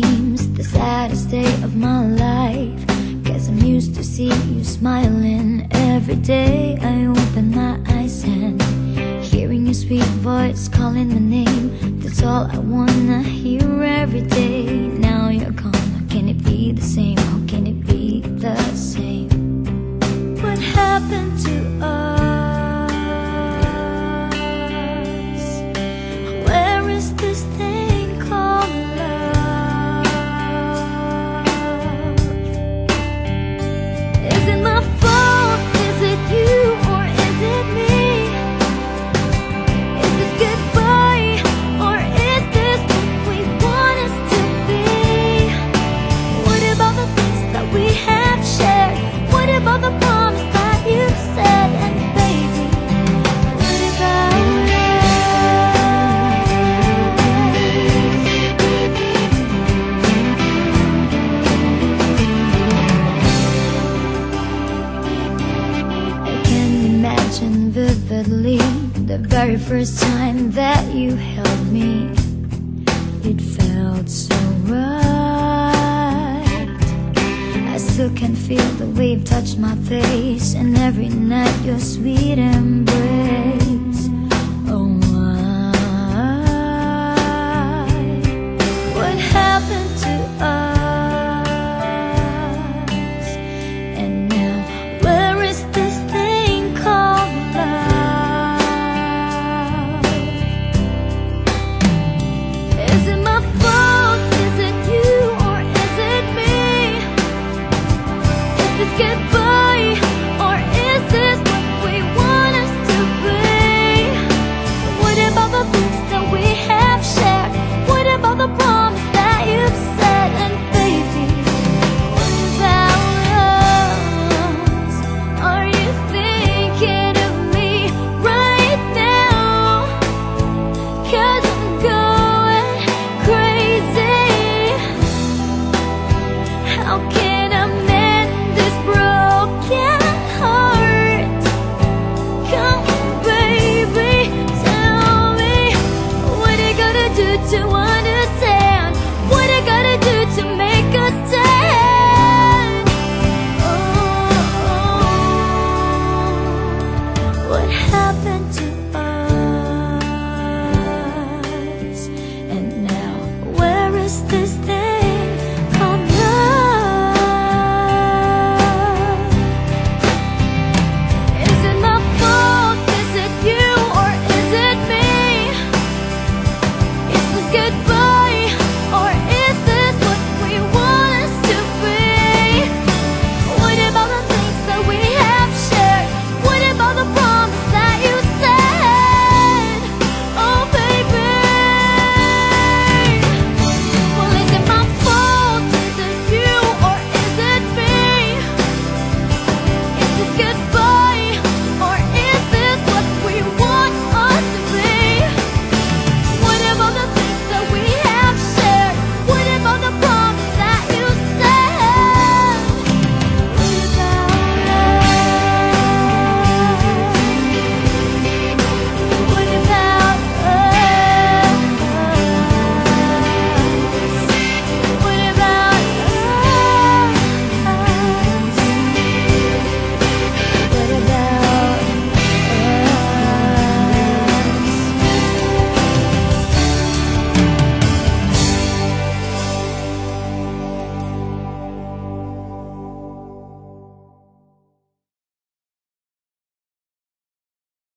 seems the saddest day of my life. Cause I'm used to see you smiling Every day. I open my eyes and Hearing your sweet voice calling my name. That's all I wanna hear every day. Now you're gone, how can it be the same? How can it be the same? What happened to the very first time that you held me. It felt so right. I still can feel the wave touch my face, and every night your sweet embrace.